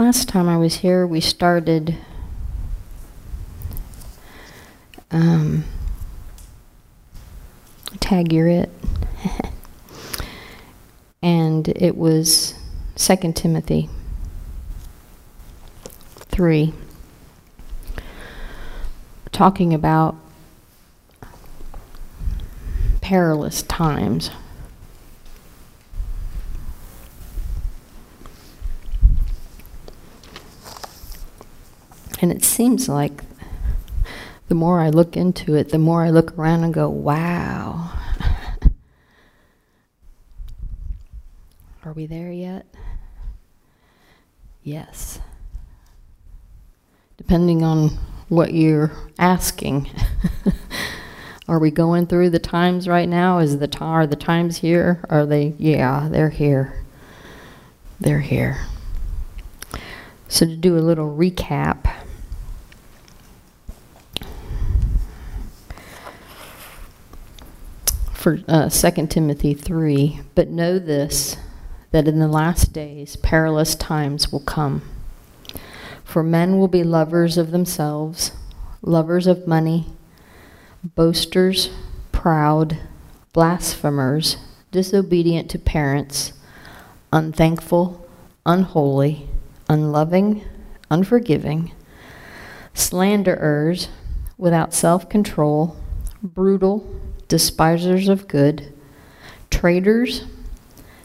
Last time I was here, we started um, Tag You're It. and it was 2 Timothy 3, talking about perilous times. And it seems like the more I look into it, the more I look around and go, wow. Are we there yet? Yes. Depending on what you're asking. Are we going through the times right now? Is the are the times here? Are they? Yeah, they're here. They're here. So to do a little recap. For uh, 2 Timothy 3, but know this, that in the last days perilous times will come. For men will be lovers of themselves, lovers of money, boasters, proud, blasphemers, disobedient to parents, unthankful, unholy, unloving, unforgiving, slanderers, without self-control, brutal, despisers of good, traitors,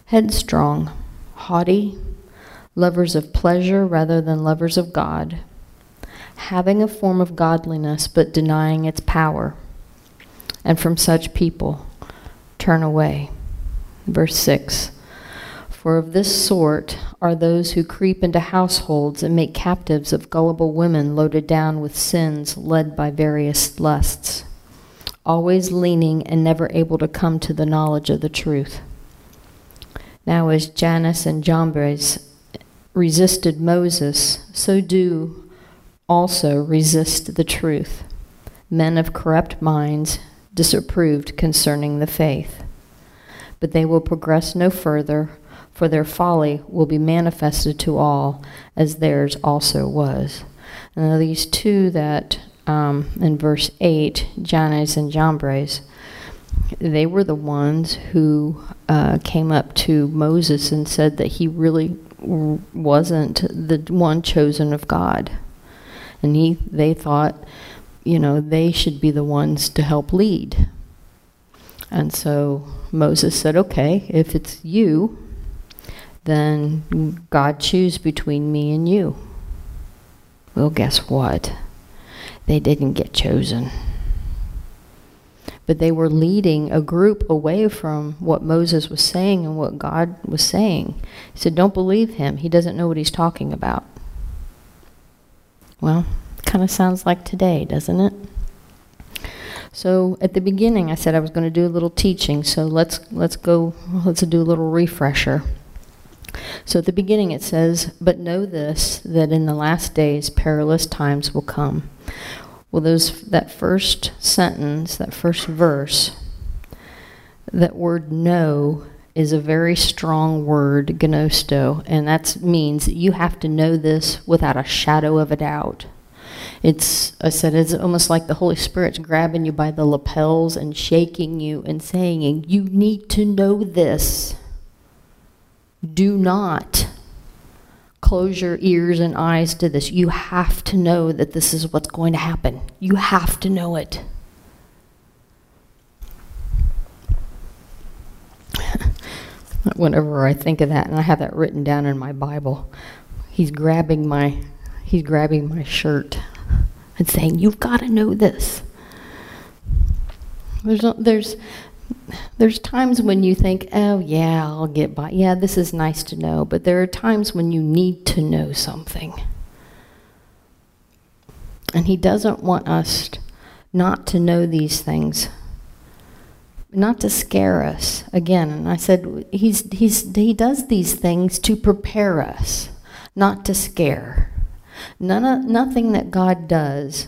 headstrong, haughty, lovers of pleasure rather than lovers of God, having a form of godliness but denying its power and from such people turn away. Verse 6 For of this sort are those who creep into households and make captives of gullible women loaded down with sins led by various lusts, always leaning and never able to come to the knowledge of the truth. Now as Jannes and Jambres resisted Moses, so do also resist the truth. Men of corrupt minds disapproved concerning the faith. But they will progress no further, for their folly will be manifested to all, as theirs also was. Now these two that, um, in verse 8, Jannes and Jambres, they were the ones who uh, came up to Moses and said that he really wasn't the one chosen of God. And he, they thought you know, they should be the ones to help lead. And so Moses said, okay, if it's you, then God choose between me and you. Well, guess what? They didn't get chosen. But they were leading a group away from what Moses was saying and what God was saying. He said, don't believe him. He doesn't know what he's talking about. Well, kind of sounds like today, doesn't it? So at the beginning I said I was going to do a little teaching, so let's let's go let's do a little refresher. So at the beginning it says, "But know this that in the last days perilous times will come." Well, those that first sentence, that first verse, that word know is a very strong word, gnosto, and that means you have to know this without a shadow of a doubt. It's, I said, it's almost like the Holy Spirit's grabbing you by the lapels and shaking you and saying, you need to know this. Do not close your ears and eyes to this. You have to know that this is what's going to happen. You have to know it. Whenever I think of that, and I have that written down in my Bible, he's grabbing my, he's grabbing my shirt and saying, you've got to know this. There's, no, there's, there's times when you think, oh yeah, I'll get by. Yeah, this is nice to know. But there are times when you need to know something. And he doesn't want us not to know these things. Not to scare us. Again, and I said, he's, he's, he does these things to prepare us, not to scare. None nothing that God does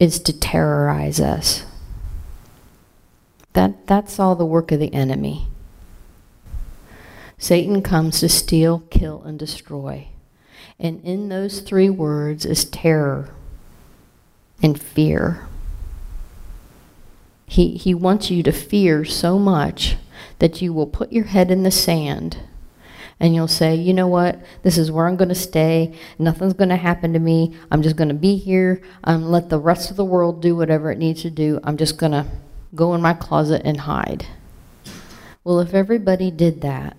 is to terrorize us. That, that's all the work of the enemy. Satan comes to steal, kill, and destroy. And in those three words is terror and fear. He, he wants you to fear so much that you will put your head in the sand and you'll say, you know what, this is where I'm going to stay. Nothing's going to happen to me. I'm just going to be here. Um, let the rest of the world do whatever it needs to do. I'm just going to go in my closet and hide. Well, if everybody did that,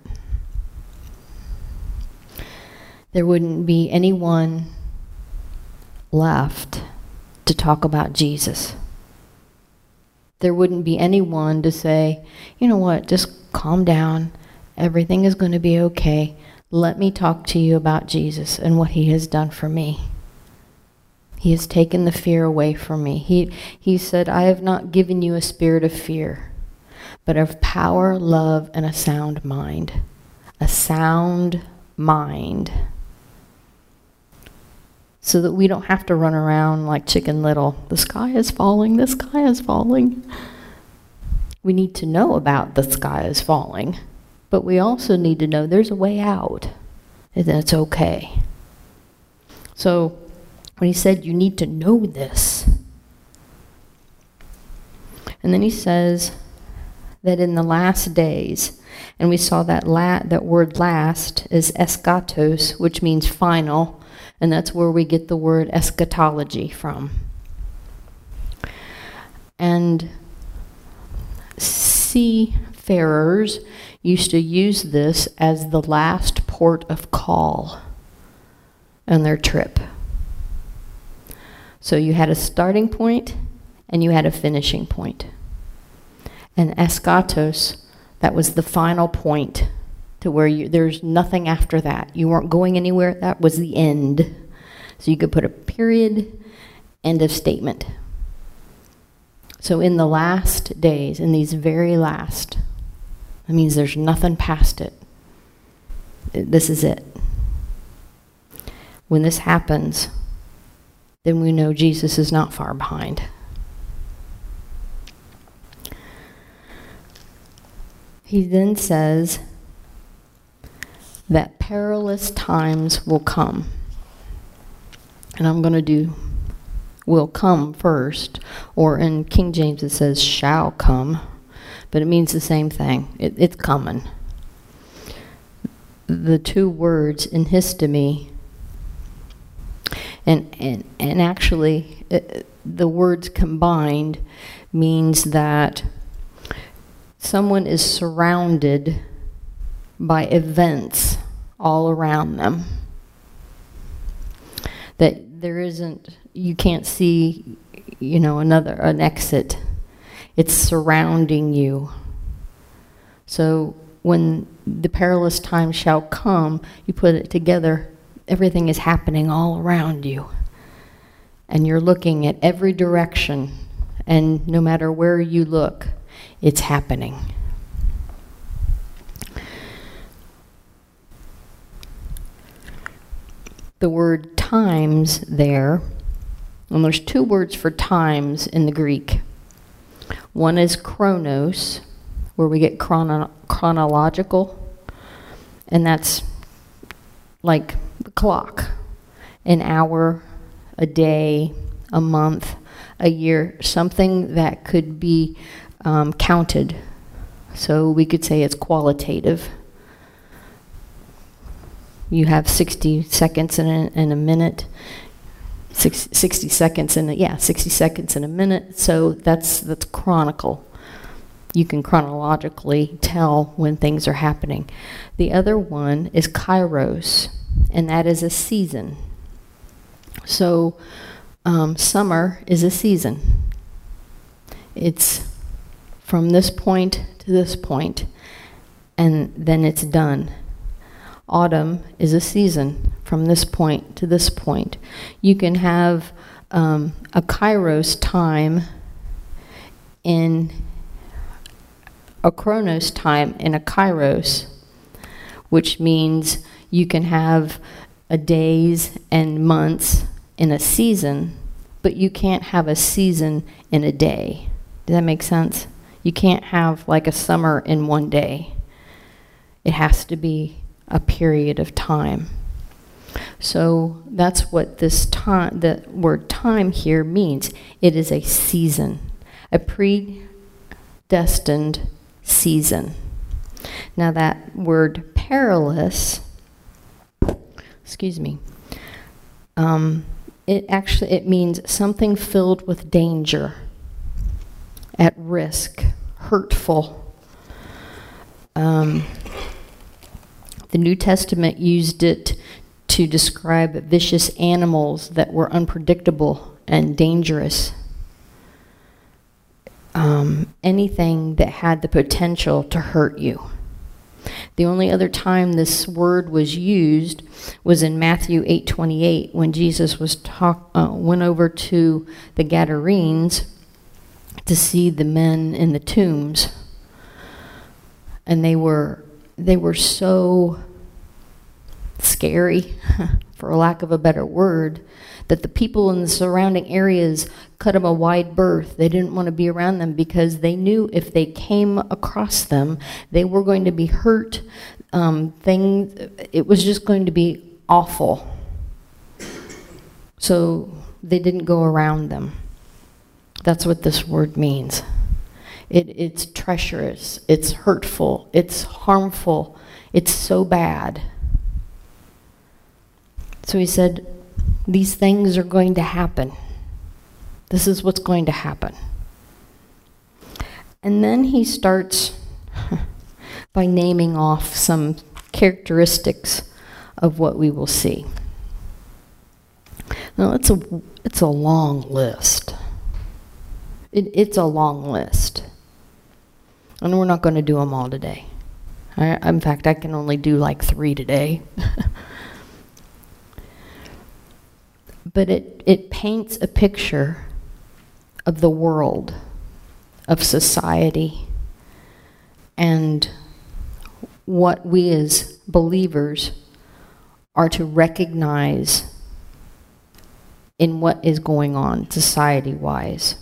there wouldn't be anyone left to talk about Jesus. There wouldn't be anyone to say, you know what, just calm down. Everything is going to be okay. Let me talk to you about Jesus and what he has done for me. He has taken the fear away from me. He, he said, I have not given you a spirit of fear, but of power, love, and a sound mind. A sound mind so that we don't have to run around like chicken little. The sky is falling, the sky is falling. We need to know about the sky is falling, but we also need to know there's a way out, and that's okay. So when he said you need to know this, and then he says that in the last days, and we saw that that word last is eskatos, which means final, and that's where we get the word eschatology from. And seafarers used to use this as the last port of call on their trip. So you had a starting point and you had a finishing point. And eskatos, that was the final point to where you, there's nothing after that. You weren't going anywhere. That was the end. So you could put a period, end of statement. So in the last days, in these very last, that means there's nothing past it. This is it. When this happens, then we know Jesus is not far behind. He then says, that perilous times will come. And I'm going to do will come first, or in King James it says shall come, but it means the same thing. It, it's coming. The two words in histemi, and, and, and actually uh, the words combined means that someone is surrounded by events all around them. That there isn't, you can't see, you know, another, an exit. It's surrounding you. So when the perilous time shall come, you put it together, everything is happening all around you. And you're looking at every direction, and no matter where you look, it's happening. the word times there, and there's two words for times in the Greek. One is chronos, where we get chrono chronological, and that's like clock, an hour, a day, a month, a year, something that could be um, counted. So we could say it's qualitative you have 60 seconds in a, in a minute, 60 seconds in a, yeah, 60 seconds in a minute. So that's, that's chronicle. You can chronologically tell when things are happening. The other one is kairos, and that is a season. So um, summer is a season. It's from this point to this point, and then it's done. Autumn is a season from this point to this point. You can have um, a kairos time in a chronos time in a kairos, which means you can have a days and months in a season, but you can't have a season in a day. Does that make sense? You can't have like a summer in one day. It has to be a period of time. So that's what this time, the word time here means. It is a season, a predestined season. Now that word perilous, excuse me, um, it actually it means something filled with danger, at risk, hurtful. Um, the New Testament used it to describe vicious animals that were unpredictable and dangerous. Um, anything that had the potential to hurt you. The only other time this word was used was in Matthew 8:28 when Jesus was talk uh, went over to the Gadarenes to see the men in the tombs. And they were they were so scary, for lack of a better word, that the people in the surrounding areas cut them a wide berth. They didn't want to be around them because they knew if they came across them, they were going to be hurt. Um, things, it was just going to be awful. So they didn't go around them. That's what this word means. It, it's treacherous, it's hurtful, it's harmful, it's so bad. So he said, These things are going to happen. This is what's going to happen. And then he starts by naming off some characteristics of what we will see. Now, it's a, it's a long list. It, it's a long list. And we're not going to do them all today. I, in fact, I can only do like three today. but it, it paints a picture of the world, of society, and what we as believers are to recognize in what is going on society-wise.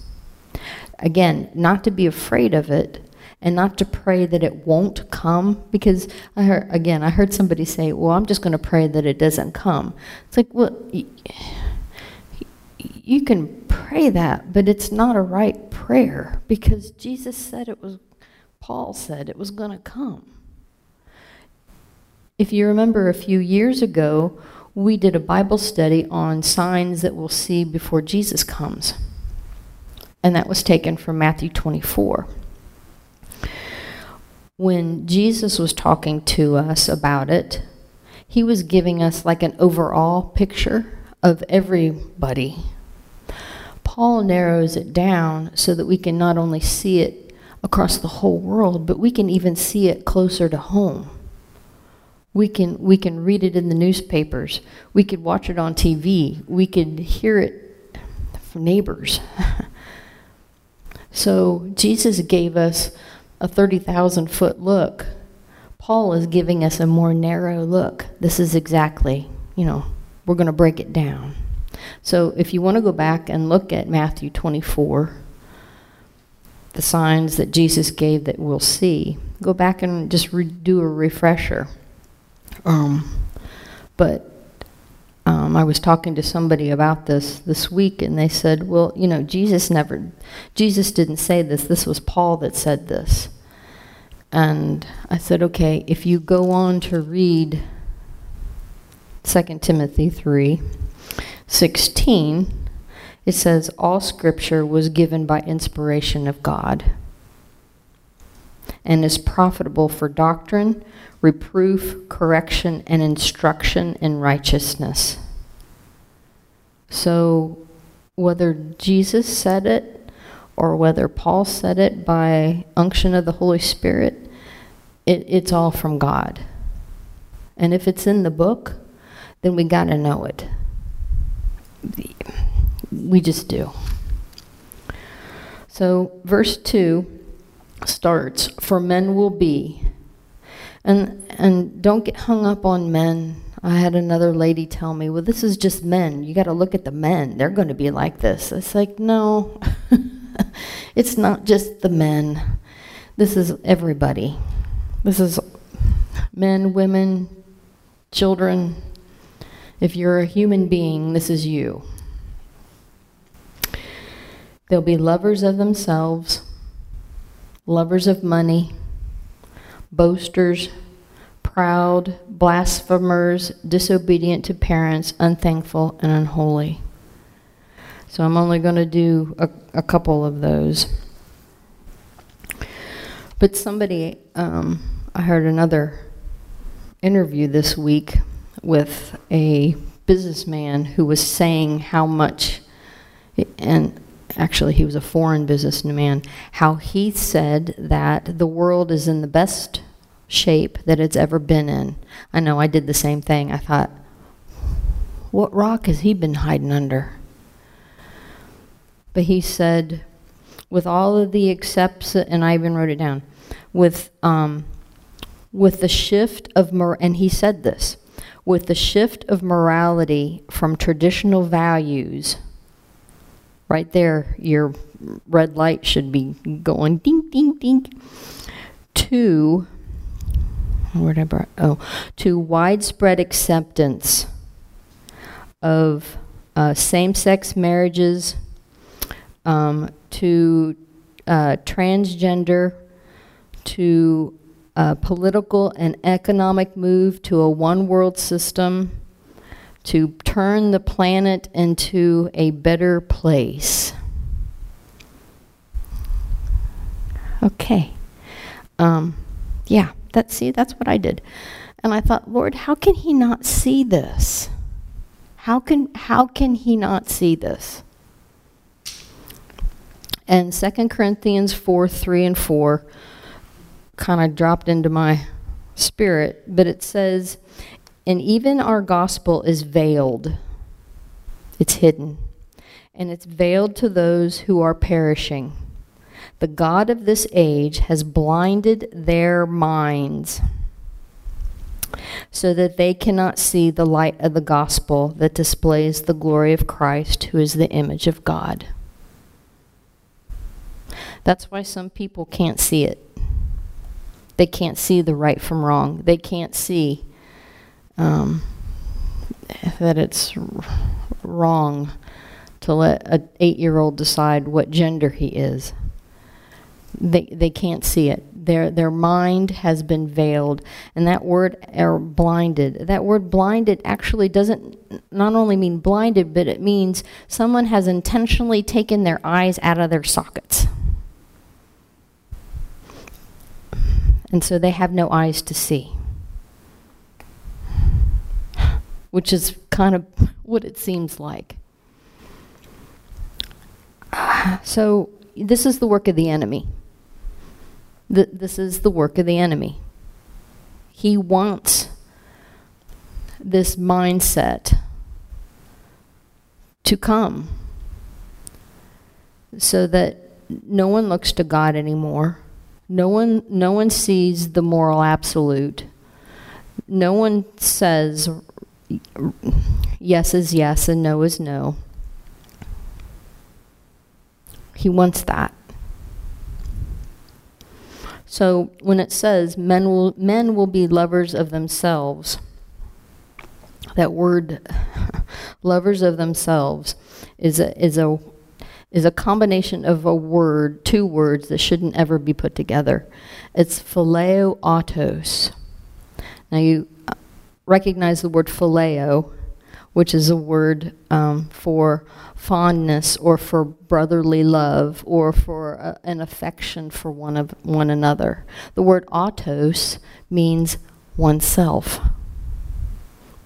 Again, not to be afraid of it, and not to pray that it won't come because I heard again I heard somebody say well I'm just going to pray that it doesn't come it's like well you can pray that but it's not a right prayer because Jesus said it was Paul said it was going to come if you remember a few years ago we did a Bible study on signs that we'll see before Jesus comes and that was taken from Matthew 24 when Jesus was talking to us about it, he was giving us like an overall picture of everybody. Paul narrows it down so that we can not only see it across the whole world, but we can even see it closer to home. We can we can read it in the newspapers. We could watch it on TV. We could hear it from neighbors. so Jesus gave us a 30,000 foot look. Paul is giving us a more narrow look. This is exactly, you know, we're going to break it down. So if you want to go back and look at Matthew 24, the signs that Jesus gave that we'll see, go back and just do a refresher. Um, but um, I was talking to somebody about this this week, and they said, well, you know, Jesus never, Jesus didn't say this. This was Paul that said this. And I said, okay, if you go on to read 2 Timothy 3, 16, it says, all scripture was given by inspiration of God and is profitable for doctrine, reproof, correction, and instruction in righteousness. So whether Jesus said it or whether Paul said it by unction of the Holy Spirit, it, it's all from God. And if it's in the book, then we got to know it. We just do. So verse 2 starts, For men will be and and don't get hung up on men. I had another lady tell me, well, this is just men. You got to look at the men. They're going to be like this. It's like, no, it's not just the men. This is everybody. This is men, women, children. If you're a human being, this is you. They'll be lovers of themselves, lovers of money, boasters, proud, blasphemers, disobedient to parents, unthankful, and unholy. So I'm only going to do a, a, couple of those. But somebody, um, I heard another interview this week with a businessman who was saying how much, and actually he was a foreign businessman, how he said that the world is in the best shape that it's ever been in. I know I did the same thing. I thought, what rock has he been hiding under? But he said, with all of the accepts, and I even wrote it down, with um, with the shift of, and he said this, with the shift of morality from traditional values Right there, your red light should be going ding, ding, ding. To, whatever, oh, to widespread acceptance of uh, same-sex marriages, um, to uh, transgender, to a political and economic move to a one-world system, to turn the planet into a better place. Okay. Um, yeah, that, see, that's what I did. And I thought, Lord, how can he not see this? How can, how can he not see this? And 2 Corinthians 4, 3 and 4 kind of dropped into my spirit, but it says, and even our gospel is veiled. It's hidden. And it's veiled to those who are perishing. The God of this age has blinded their minds so that they cannot see the light of the gospel that displays the glory of Christ, who is the image of God. That's why some people can't see it. They can't see the right from wrong. They can't see um, that it's wrong to let an eight-year-old decide what gender he is. They they can't see it. Their their mind has been veiled, and that word or blinded. That word blinded actually doesn't not only mean blinded, but it means someone has intentionally taken their eyes out of their sockets. And so they have no eyes to see which is kind of what it seems like. So this is the work of the enemy. Th this is the work of the enemy. He wants this mindset to come so that no one looks to God anymore. No one no one sees the moral absolute. No one says yes is yes and no is no. He wants that. So when it says men will men will be lovers of themselves, that word lovers of themselves is a is a is a combination of a word, two words that shouldn't ever be put together. It's phileo autos. Now you recognize the word phileo, which is a word um, for fondness or for brotherly love or for a, an affection for one of one another. The word autos means oneself.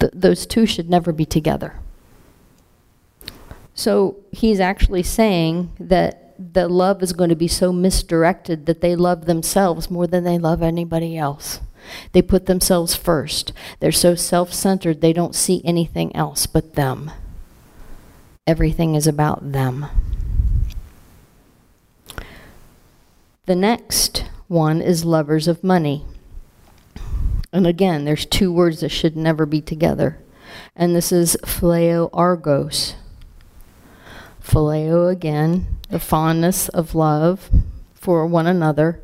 Th those two should never be together. So he's actually saying that the love is going to be so misdirected that they love themselves more than they love anybody else. They put themselves first. They're so self-centered they don't see anything else but them. Everything is about them. The next one is lovers of money. And again, there's two words that should never be together. And this is phileo argos. Phileo again, the fondness of love for one another,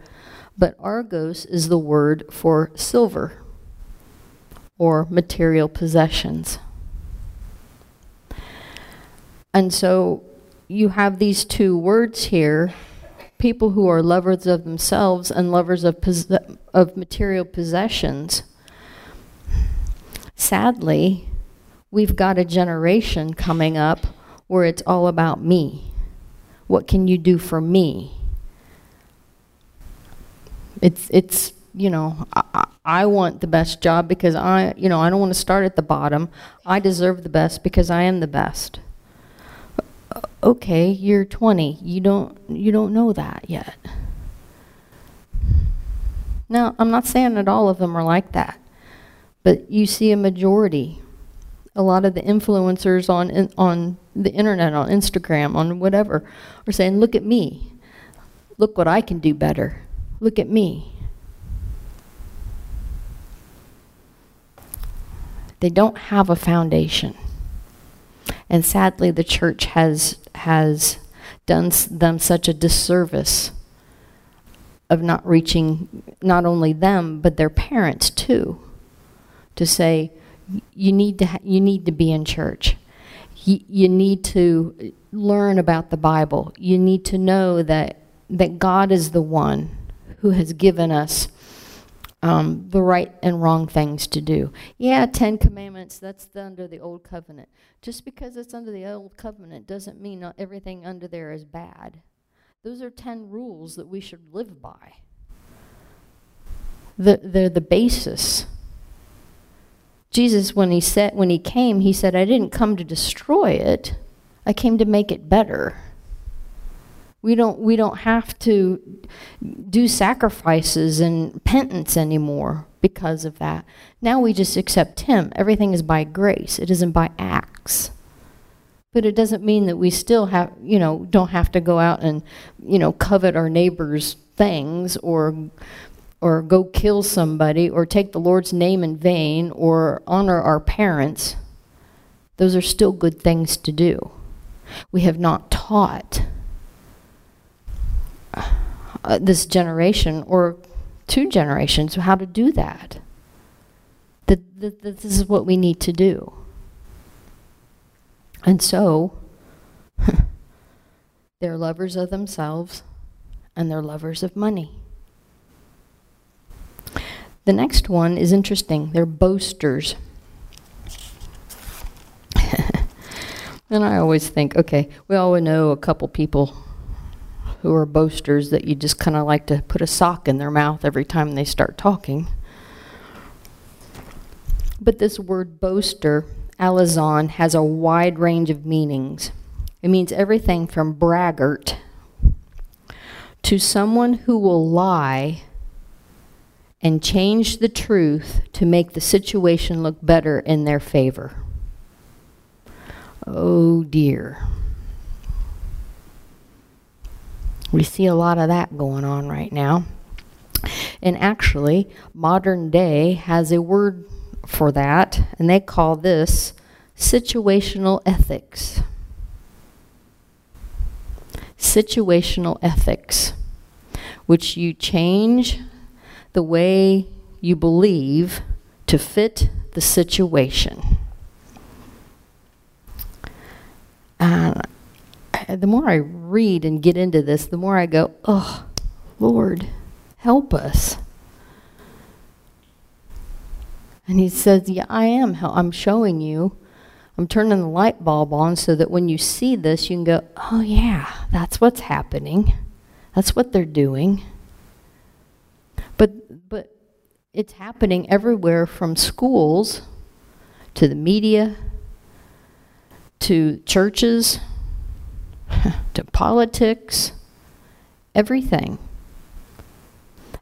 but argos is the word for silver or material possessions. And so you have these two words here people who are lovers of themselves and lovers of, of material possessions. Sadly, we've got a generation coming up where it's all about me. What can you do for me? It's, it's you know, I, I want the best job because I, you know, I don't want to start at the bottom. I deserve the best because I am the best. Okay, you're 20. You don't, you don't know that yet. Now, I'm not saying that all of them are like that, but you see a majority. A lot of the influencers on on the internet, on Instagram, on whatever, are saying, "Look at me. Look what I can do better. Look at me." They don't have a foundation. And sadly, the church has, has done them such a disservice of not reaching not only them, but their parents too. To say, you need to, you need to be in church. You, you need to learn about the Bible. You need to know that, that God is the one who has given us um, the right and wrong things to do. Yeah, Ten Commandments, that's under the Old Covenant. Just because it's under the Old Covenant doesn't mean not everything under there is bad. Those are ten rules that we should live by. The, they're the basis. Jesus, when he said, when he came, he said, I didn't come to destroy it. I came to make it better. We don't, we don't have to do sacrifices and penance anymore because of that. Now we just accept him. Everything is by grace. It isn't by acts. But it doesn't mean that we still have, you know, don't have to go out and, you know, covet our neighbor's things or or go kill somebody or take the Lord's name in vain or honor our parents. Those are still good things to do. We have not taught uh, this generation or two generations how to do that. That, that, that this is what we need to do. And so, they're lovers of themselves and they're lovers of money. The next one is interesting. They're boasters. and I always think, okay, we all know a couple people who are boasters that you just kind of like to put a sock in their mouth every time they start talking. But this word boaster, alazon, has a wide range of meanings. It means everything from braggart to someone who will lie and change the truth to make the situation look better in their favor. Oh dear. We see a lot of that going on right now. And actually, modern day has a word for that, and they call this situational ethics. Situational ethics, which you change the way you believe to fit the situation. And the more I read and get into this, the more I go, oh, Lord, help us. And he says, yeah, I am. I'm showing you. I'm turning the light bulb on so that when you see this, you can go, oh, yeah, that's what's happening. That's what they're doing. But, but it's happening everywhere from schools to the media to churches to politics, everything.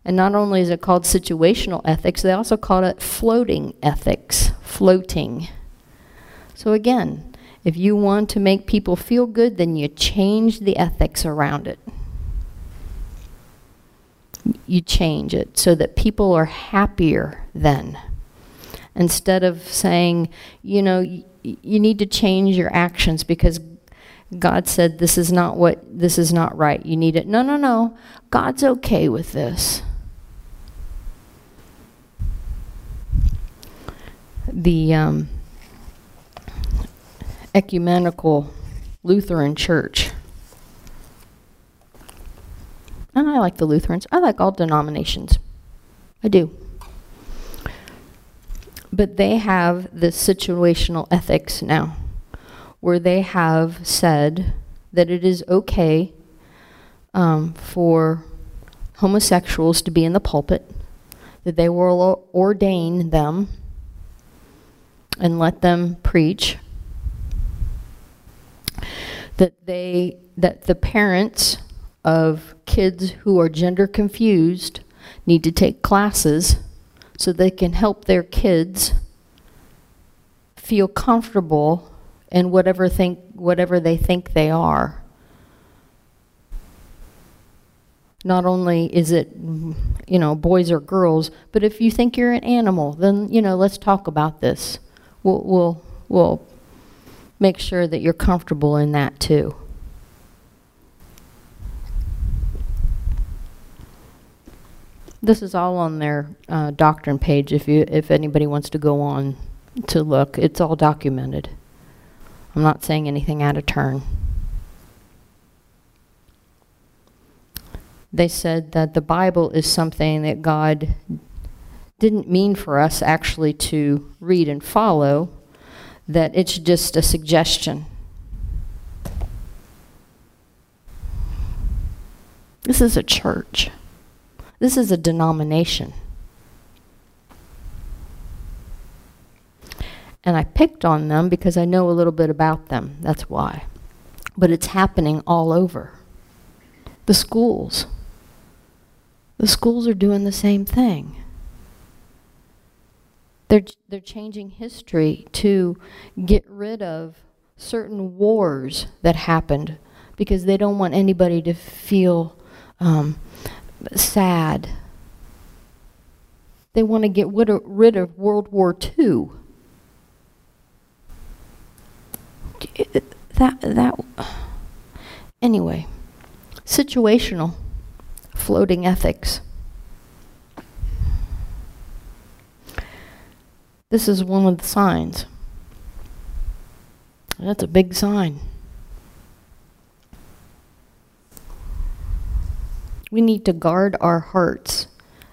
And not only is it called situational ethics, they also call it floating ethics, floating. So again, if you want to make people feel good, then you change the ethics around it. You change it so that people are happier then. Instead of saying, you know, you need to change your actions because God said, this is not what, this is not right. You need it. No, no, no. God's okay with this. The um, ecumenical Lutheran church. And I like the Lutherans. I like all denominations. I do. But they have this situational ethics now, where they have said that it is okay um, for homosexuals to be in the pulpit, that they will ordain them and let them preach, that they that the parents of kids who are gender confused need to take classes so they can help their kids feel comfortable in whatever think whatever they think they are. Not only is it, you know, boys or girls, but if you think you're an animal, then, you know, let's talk about this. We'll, we'll, we'll make sure that you're comfortable in that too. This is all on their uh, doctrine page if you if anybody wants to go on to look. It's all documented. I'm not saying anything out of turn. They said that the Bible is something that God didn't mean for us actually to read and follow, that it's just a suggestion. This is a church. This is a denomination. And I picked on them because I know a little bit about them. That's why. But it's happening all over. The schools. The schools are doing the same thing. They're, they're changing history to get rid of certain wars that happened because they don't want anybody to feel um, sad. They want to get rid of, World War II. That, that, anyway, situational, floating ethics. This is one of the signs. That's a big sign. We need to guard our hearts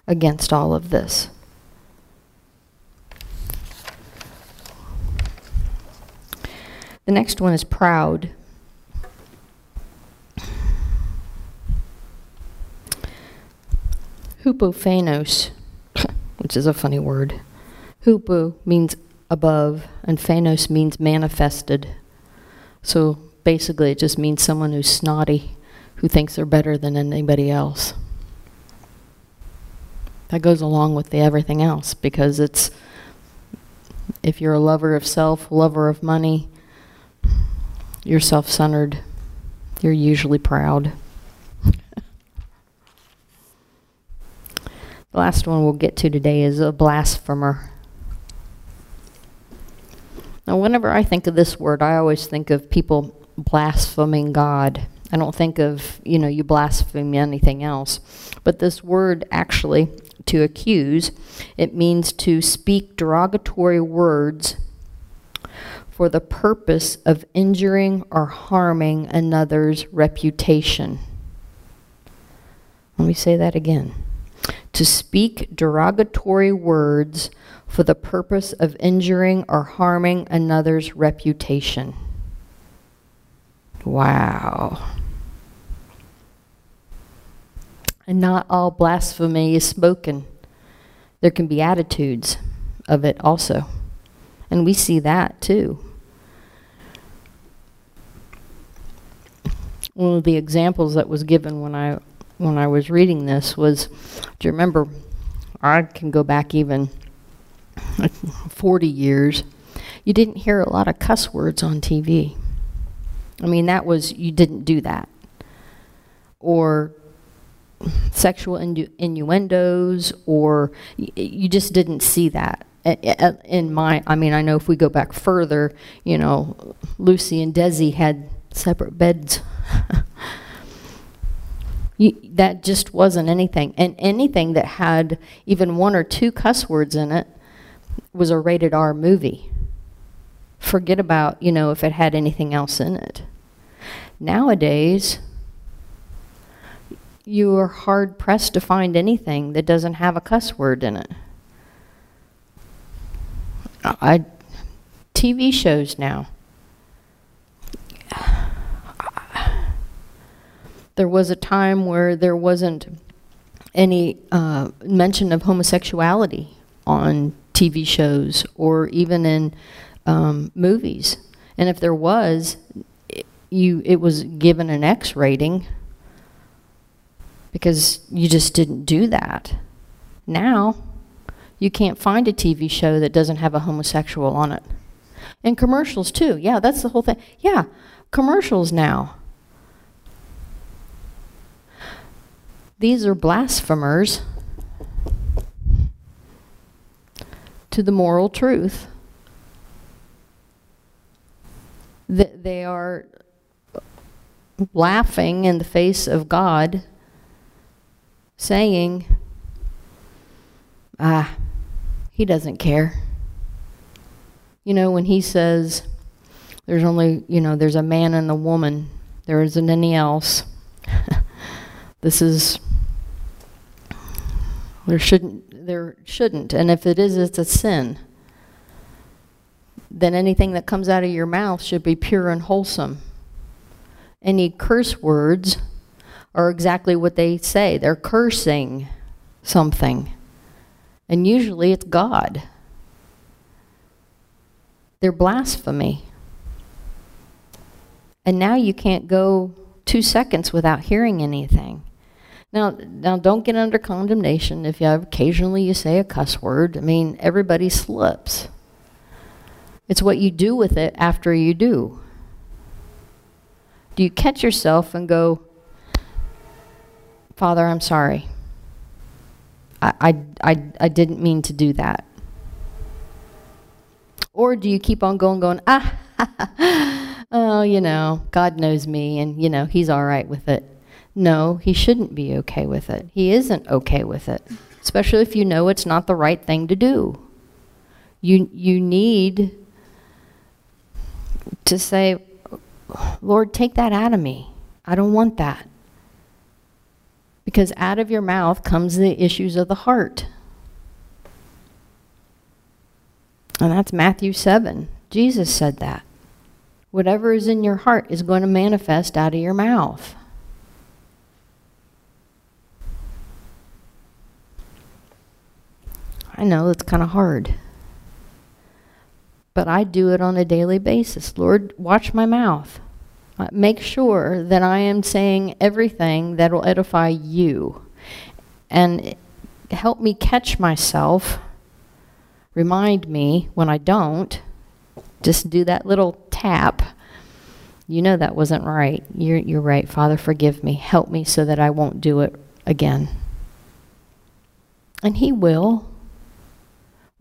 against all of this. The next one is proud. Hupophanos, which is a funny word. Hupo means above, and phanos means manifested. So basically, it just means someone who's snotty who thinks they're better than anybody else. That goes along with the everything else because it's if you're a lover of self, lover of money, you're self-centered. You're usually proud. the last one we'll get to today is a blasphemer. Now, whenever I think of this word, I always think of people blaspheming God. I don't think of, you know, you blaspheme anything else. But this word actually, to accuse, it means to speak derogatory words for the purpose of injuring or harming another's reputation. Let me say that again. To speak derogatory words for the purpose of injuring or harming another's reputation. Wow. And not all blasphemy is spoken. There can be attitudes of it also. And we see that too. One of the examples that was given when I when I was reading this was, do you remember, I can go back even 40 years, you didn't hear a lot of cuss words on TV. I mean, that was, you didn't do that. Or sexual innu innuendos or you just didn't see that eh, eh, eh, in my I mean I know if we go back further you know Lucy and Desi had separate beds. You, that just wasn't anything and anything that had even one or two cuss words in it was a rated R movie. Forget about you know if it had anything else in it. Nowadays, you are hard pressed to find anything that doesn't have a cuss word in it. I, TV shows now. There was a time where there wasn't any uh, mention of homosexuality on TV shows or even in um, movies. And if there was, it, you it was given an X rating because you just didn't do that. Now, you can't find a TV show that doesn't have a homosexual on it. And commercials too. Yeah, that's the whole thing. Yeah, commercials now. These are blasphemers to the moral truth. They are laughing in the face of God, saying, ah, he doesn't care. You know, when he says, there's only, you know, there's a man and a woman, there isn't any else. this is, there shouldn't, there shouldn't. And if it is, it's a sin. Then anything that comes out of your mouth should be pure and wholesome. Any curse words are exactly what they say. They're cursing something. And usually it's God. They're blasphemy. And now you can't go two seconds without hearing anything. Now, now don't get under condemnation if you have, occasionally you say a cuss word. I mean, everybody slips. It's what you do with it after you do. Do you catch yourself and go, Father, I'm sorry. I, I, I, I didn't mean to do that. Or do you keep on going, going, ah, oh, you know, God knows me and, you know, he's all right with it. No, he shouldn't be okay with it. He isn't okay with it, especially if you know it's not the right thing to do. You, you need to say, Lord, take that out of me. I don't want that. Because out of your mouth comes the issues of the heart. And that's Matthew 7. Jesus said that. Whatever is in your heart is going to manifest out of your mouth. I know it's kind of hard. But I do it on a daily basis. Lord, watch my mouth. Uh, make sure that I am saying everything that will edify you. And help me catch myself. Remind me when I don't. Just do that little tap. You know that wasn't right. You're, you're right. Father, forgive me. Help me so that I won't do it again. And he will.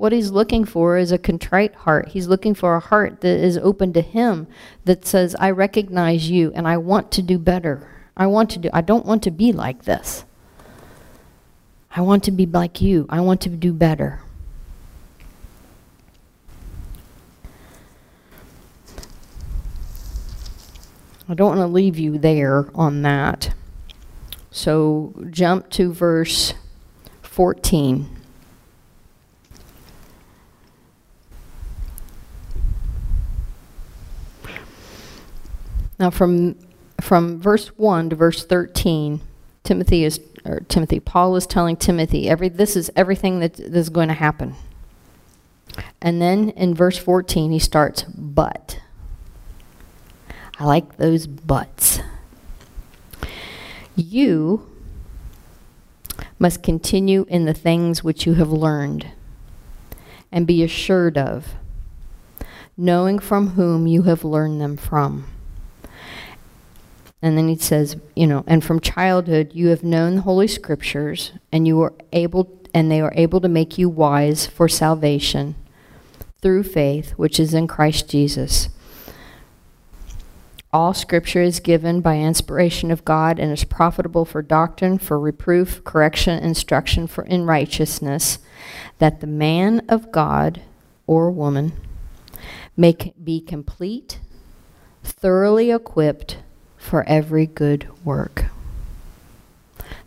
What he's looking for is a contrite heart. He's looking for a heart that is open to him, that says, I recognize you and I want to do better. I want to do, I don't want to be like this. I want to be like you. I want to do better. I don't want to leave you there on that. So jump to verse 14. Now from from verse 1 to verse 13, Timothy is or Timothy Paul is telling Timothy every this is everything that is going to happen. And then in verse 14 he starts but. I like those buts. You must continue in the things which you have learned and be assured of, knowing from whom you have learned them from and then he says, you know, and from childhood you have known the Holy Scriptures, and you are able, and they are able to make you wise for salvation through faith, which is in Christ Jesus. All Scripture is given by inspiration of God and is profitable for doctrine, for reproof, correction, instruction for in righteousness, that the man of God or woman may be complete, thoroughly equipped for every good work.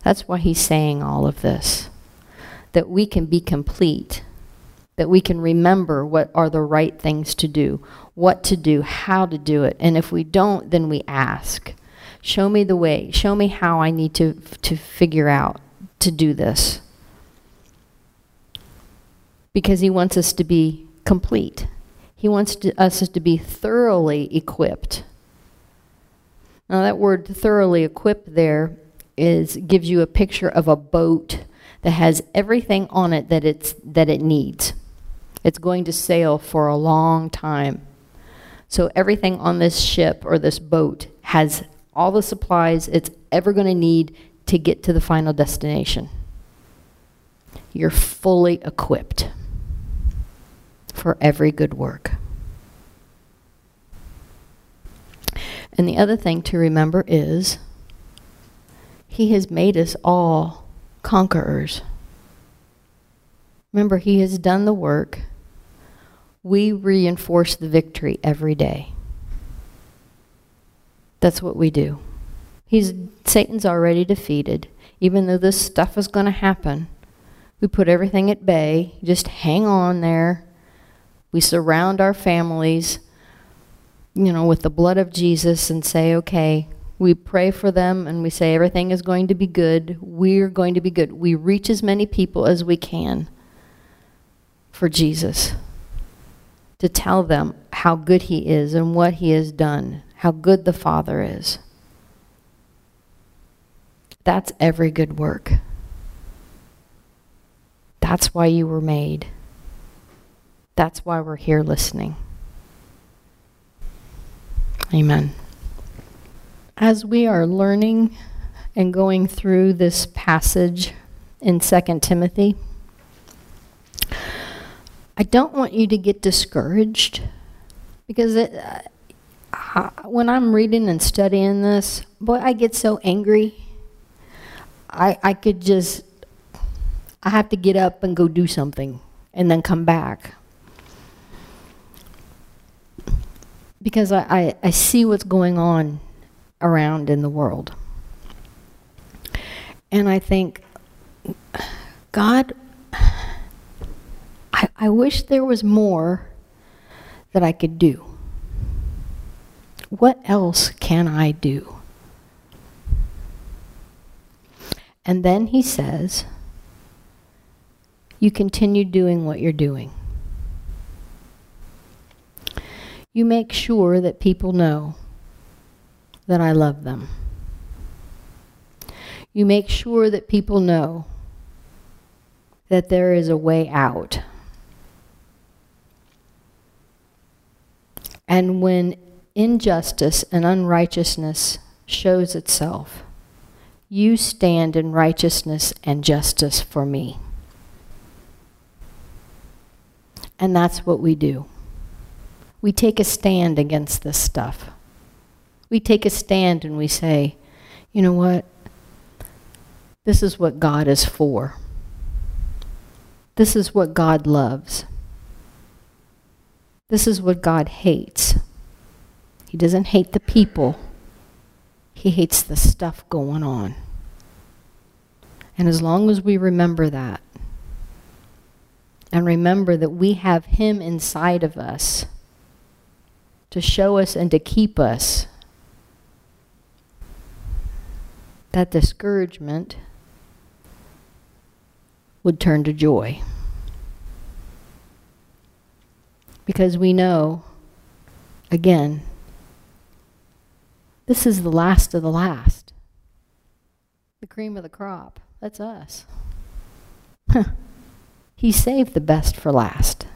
That's why he's saying all of this. That we can be complete. That we can remember what are the right things to do, what to do, how to do it. And if we don't, then we ask. Show me the way. Show me how I need to, to figure out to do this. Because he wants us to be complete. He wants to, us to be thoroughly equipped. Now that word thoroughly equipped there is gives you a picture of a boat that has everything on it that it's that it needs. It's going to sail for a long time. So everything on this ship or this boat has all the supplies it's ever going to need to get to the final destination. You're fully equipped for every good work. And the other thing to remember is he has made us all conquerors. Remember, he has done the work. We reinforce the victory every day. That's what we do. He's Satan's already defeated. Even though this stuff is going to happen, we put everything at bay, just hang on there. We surround our families, you know, with the blood of Jesus and say, okay, we pray for them and we say everything is going to be good. We're going to be good. We reach as many people as we can for Jesus to tell them how good he is and what he has done how good the Father is. That's every good work. That's why you were made. That's why we're here listening. Amen. As we are learning and going through this passage in 2 Timothy, I don't want you to get discouraged because it, uh, when I'm reading and studying this, boy, I get so angry. I I could just I have to get up and go do something and then come back. Because I, I, I see what's going on around in the world. And I think, God, I, I wish there was more that I could do what else can I do? And then he says, you continue doing what you're doing. You make sure that people know that I love them. You make sure that people know that there is a way out. And when injustice and unrighteousness shows itself, you stand in righteousness and justice for me. And that's what we do. We take a stand against this stuff. We take a stand and we say, you know what? This is what God is for. This is what God loves. This is what God hates. He doesn't hate the people. He hates the stuff going on. And as long as we remember that, and remember that we have him inside of us to show us and to keep us, that discouragement would turn to joy. Because we know, again, this is the last of the last. The cream of the crop. That's us. he saved the best for last.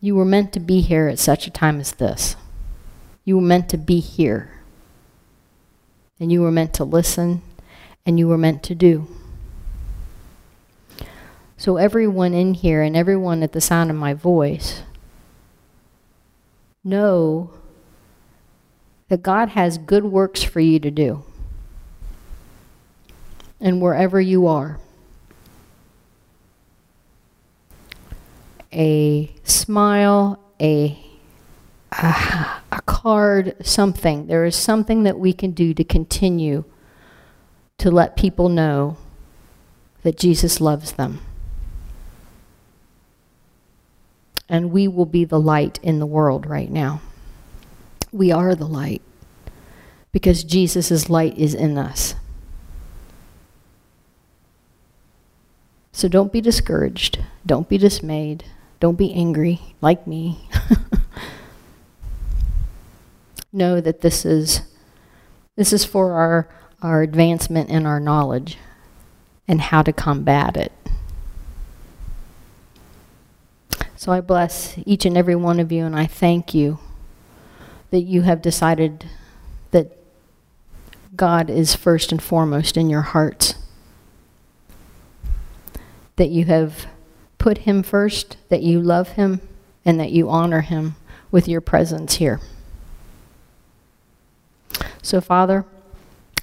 You were meant to be here at such a time as this. You were meant to be here. And you were meant to listen, and you were meant to do. So everyone in here and everyone at the sound of my voice, know that God has good works for you to do. And wherever you are, a smile, a a, a card, something. There is something that we can do to continue to let people know that Jesus loves them. And we will be the light in the world right now. We are the light because Jesus' light is in us. So don't be discouraged. Don't be dismayed. Don't be angry like me. know that this is this is for our our advancement in our knowledge and how to combat it. So I bless each and every one of you and I thank you that you have decided that God is first and foremost in your hearts. That you have put him first, that you love him, and that you honor him with your presence here. So, Father,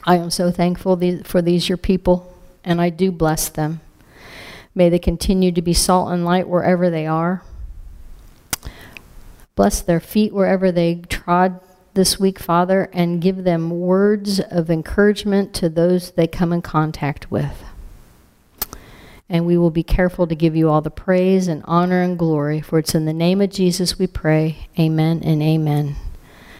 I am so thankful for these your people, and I do bless them. May they continue to be salt and light wherever they are. Bless their feet wherever they trod this week, Father, and give them words of encouragement to those they come in contact with. And we will be careful to give you all the praise and honor and glory, for it's in the name of Jesus we pray. Amen and amen.